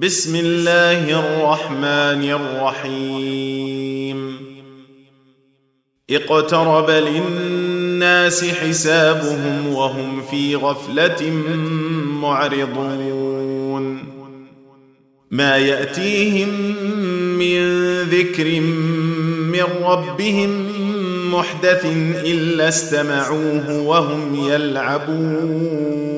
بسم الله الرحمن الرحيم. اقترب للناس حسابهم وهم في غفلة معرضون. ما يأتيهم من ذكر من ربهم محدث إلا استمعوه وهم يلعبون.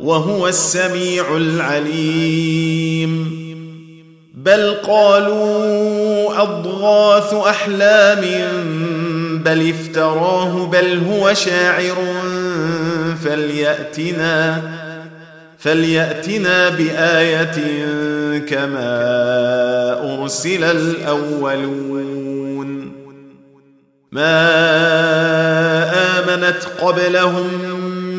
وهو السميع العليم. بل قالوا أضغاث أحلام بل افتراه بل هو شاعر. فليأتنا فليأتنا بآية كما أرسل الأولون. ما آمنت قبلهم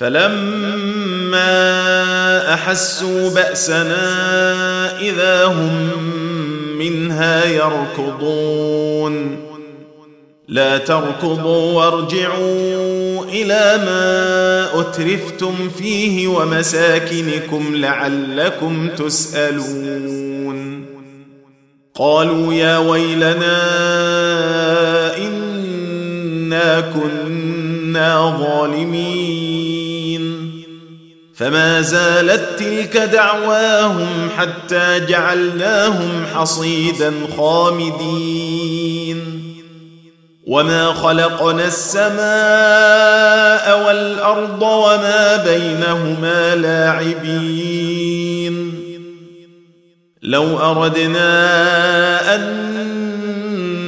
فلما أحسوا بأسنا إذا هم منها يركضون. لا تركضوا وارجعوا إلى ما أترفتم فيه ومساكنكم لعلكم تسألون. قالوا يا ويلنا إنا كنا ظالمين. فما زالت تلك دعواهم حتى جعلناهم حصيدا خامدين. وما خلقنا السماء والأرض وما بينهما لاعبين. لو أردنا أن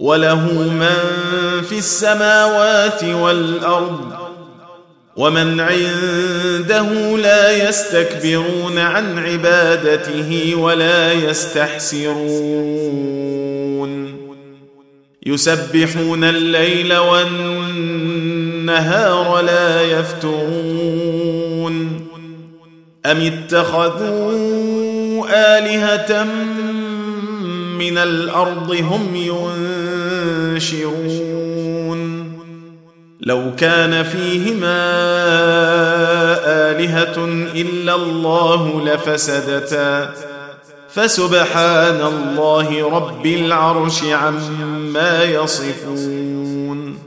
وله من في السماوات والأرض ومن عنده لا يستكبرون عن عبادته ولا يستحسرون. يسبحون الليل والنهار لا يفترون. أم اتخذوا آلهة من الأرض هم ينشرون. لو كان فيهما آلهة إلا الله لفسدتا. فسبحان الله رب العرش عما يصفون.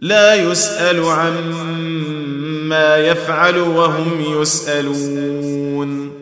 لا يسأل عما يفعل وهم يسألون.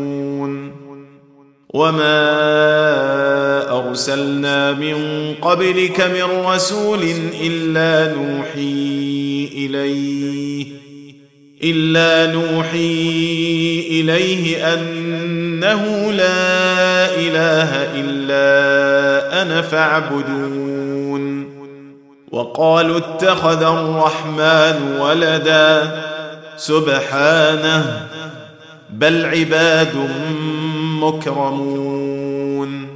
وما ارسلنا من قبلك من رسول الا نوحي اليه الا نوحي اليه انه لا اله الا أنا فاعبدون. وقالوا اتخذ الرحمن ولدا سبحانه بل عباد مكرمون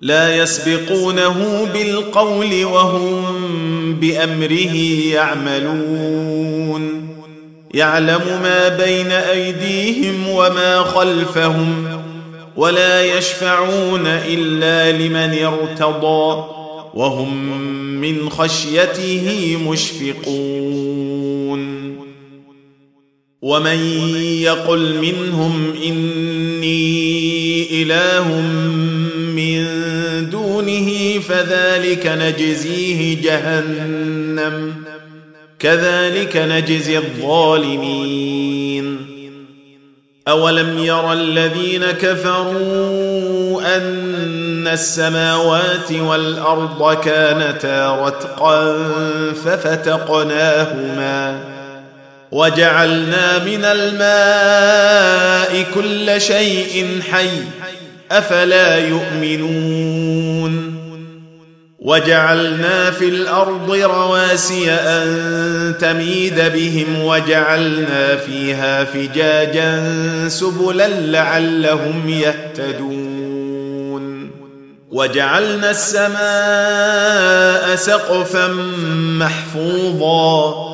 لا يسبقونه بالقول وهم بأمره يعملون. يعلم ما بين أيديهم وما خلفهم ولا يشفعون إلا لمن ارتضى وهم من خشيته مشفقون. ومن يقل منهم اني اله من دونه فذلك نجزيه جهنم كذلك نجزي الظالمين اولم ير الذين كفروا ان السماوات والارض كانتا رتقا ففتقناهما وجعلنا من الماء كل شيء حي أفلا يؤمنون وجعلنا في الأرض رواسي أن تميد بهم وجعلنا فيها فجاجا سبلا لعلهم يهتدون وجعلنا السماء سقفا محفوظا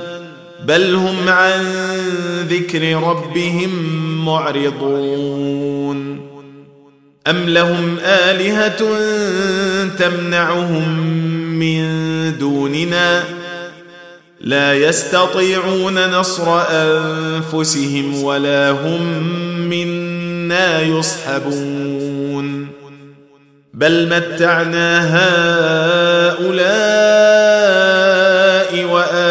بل هم عن ذكر ربهم معرضون. أم لهم آلهة تمنعهم من دوننا؟ لا يستطيعون نصر أنفسهم ولا هم منا يصحبون. بل متعنا هؤلاء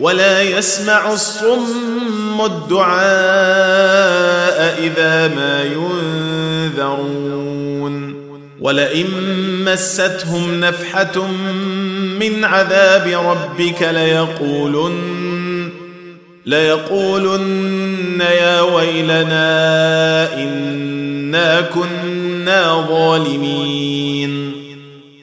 ولا يسمع الصم الدعاء إذا ما ينذرون. ولئن مستهم نفحة من عذاب ربك ليقولن ليقولن يا ويلنا إنا كنا ظالمين.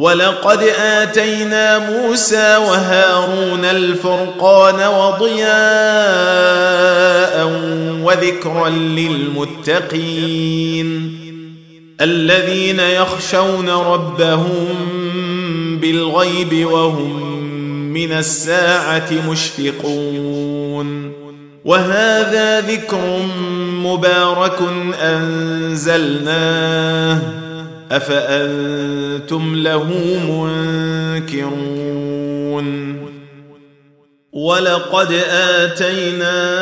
ولقد آتينا موسى وهارون الفرقان وضياء وذكرا للمتقين الذين يخشون ربهم بالغيب وهم من الساعة مشفقون وهذا ذكر مبارك أنزلناه أفأنتم له منكرون؟ ولقد آتينا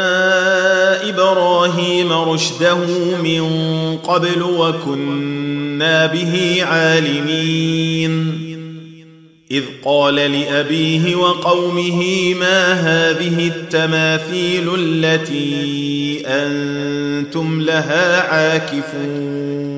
إبراهيم رشده من قبل وكنا به عالمين. إذ قال لأبيه وقومه ما هذه التماثيل التي أنتم لها عاكفون؟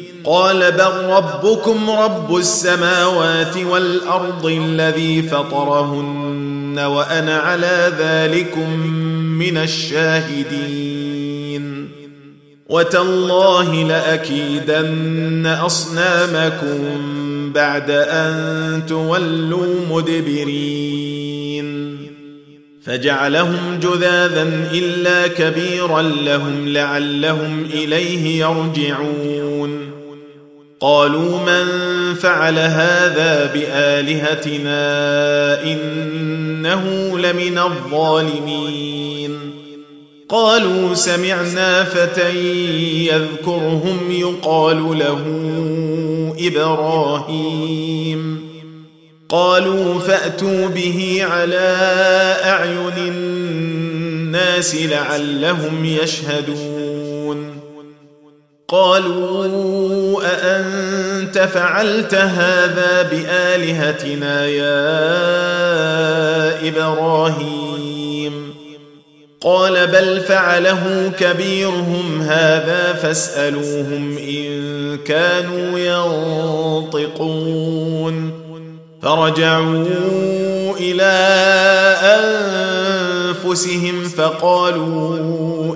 قال بل ربكم رب السماوات والأرض الذي فطرهن وأنا على ذلكم من الشاهدين. وتالله لأكيدن أصنامكم بعد أن تولوا مدبرين. فجعلهم جذاذا إلا كبيرا لهم لعلهم إليه يرجعون. قالوا من فعل هذا بآلهتنا إنه لمن الظالمين. قالوا سمعنا فتى يذكرهم يقال له إبراهيم. قالوا فأتوا به على أعين الناس لعلهم يشهدون. قالوا أأنت فعلت هذا بآلهتنا يا إبراهيم؟ قال بل فعله كبيرهم هذا فاسألوهم إن كانوا ينطقون. فرجعوا إلى أنفسهم فقالوا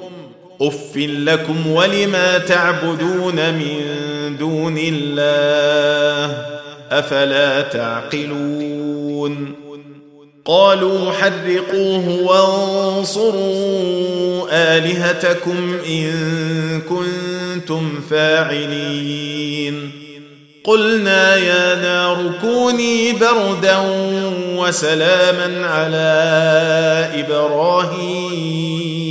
اف لكم ولما تعبدون من دون الله افلا تعقلون قالوا حرقوه وانصروا الهتكم ان كنتم فاعلين قلنا يا نار كوني بردا وسلاما على إبراهيم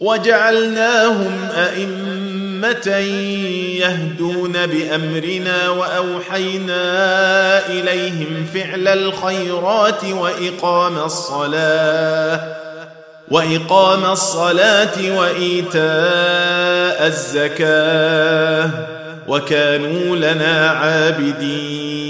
وجعلناهم أئمة يهدون بأمرنا وأوحينا إليهم فعل الخيرات وإقام الصلاة وإقام الصلاة وإيتاء الزكاة وكانوا لنا عابدين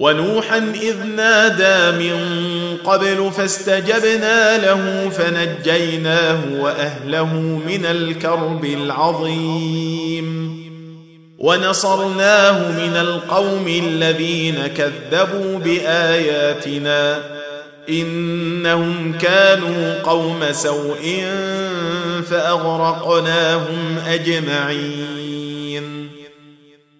ونوحا إذ نادى من قبل فاستجبنا له فنجيناه وأهله من الكرب العظيم. ونصرناه من القوم الذين كذبوا بآياتنا. إنهم كانوا قوم سوء فأغرقناهم أجمعين.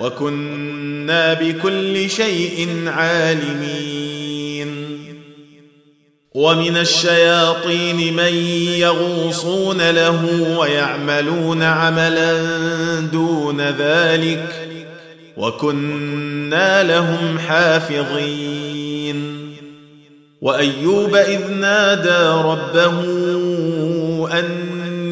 وكنا بكل شيء عالمين. ومن الشياطين من يغوصون له ويعملون عملا دون ذلك وكنا لهم حافظين. وأيوب إذ نادى ربه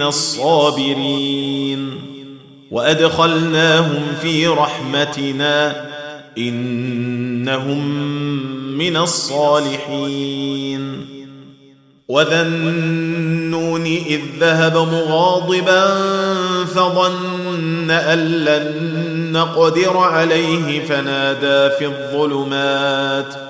من الصابرين. وأدخلناهم في رحمتنا إنهم من الصالحين. وذا النون إذ ذهب مغاضبا فظن أن لن نقدر عليه فنادى في الظلمات.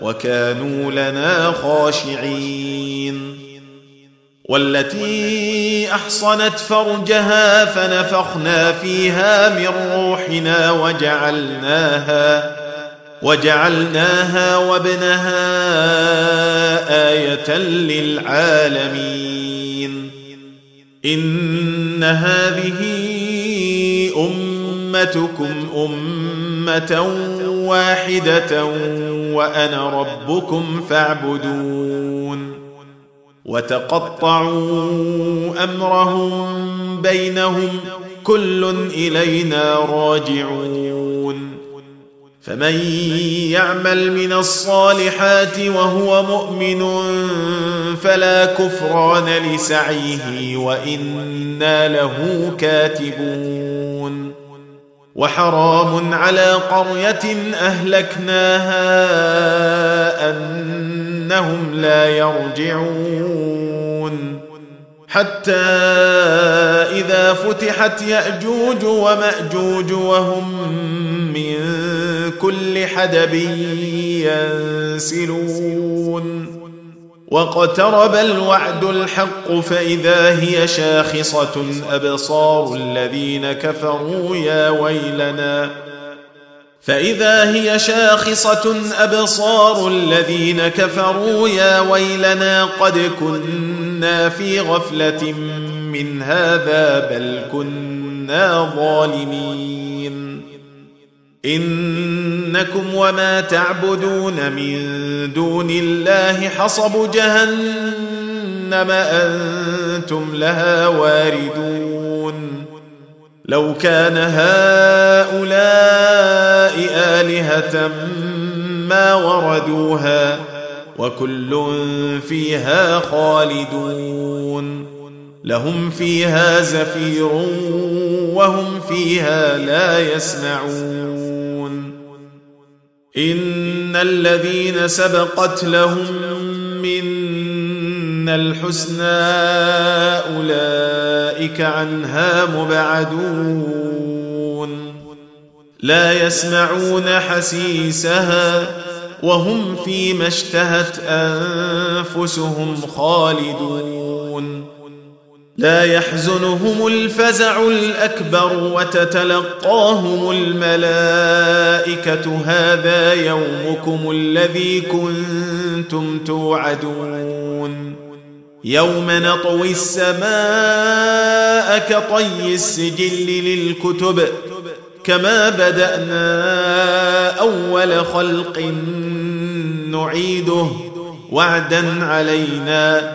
وكانوا لنا خاشعين. والتي أحصنت فرجها فنفخنا فيها من روحنا وجعلناها وجعلناها وابنها آية للعالمين. إن هذه أمتكم أمة واحدة وأنا ربكم فاعبدون وتقطعوا أمرهم بينهم كل إلينا راجعون فمن يعمل من الصالحات وهو مؤمن فلا كفران لسعيه وإنا له كاتبون وحرام على قرية أهلكناها أنهم لا يرجعون. حتى إذا فتحت يأجوج ومأجوج وهم من كل حدب ينسلون. واقترب الوعد الحق فإذا هي شاخصة أبصار الذين كفروا يا ويلنا. فإذا هي شاخصة أبصار الذين كفروا يا ويلنا قد كنا في غفلة من هذا بل كنا ظالمين. إنكم وما تعبدون من دون الله حصب جهنم أنتم لها واردون. لو كان هؤلاء آلهة ما وردوها وكل فيها خالدون. لهم فيها زفير وهم فيها لا يسمعون. إن الذين سبقت لهم منا الحسنى أولئك عنها مبعدون. لا يسمعون حسيسها وهم فيما اشتهت أنفسهم خالدون. لا يحزنهم الفزع الأكبر وتتلقاهم الملائكة. هذا يومكم الذي كنتم توعدون. يوم نطوي السماء كطي السجل للكتب كما بدأنا أول خلق نعيده وعدا علينا.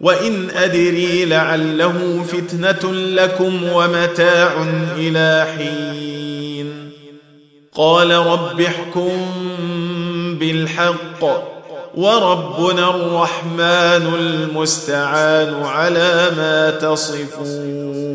وإن أدري لعله فتنة لكم ومتاع إلى حين. قال رب احكم بالحق وربنا الرحمن المستعان على ما تصفون.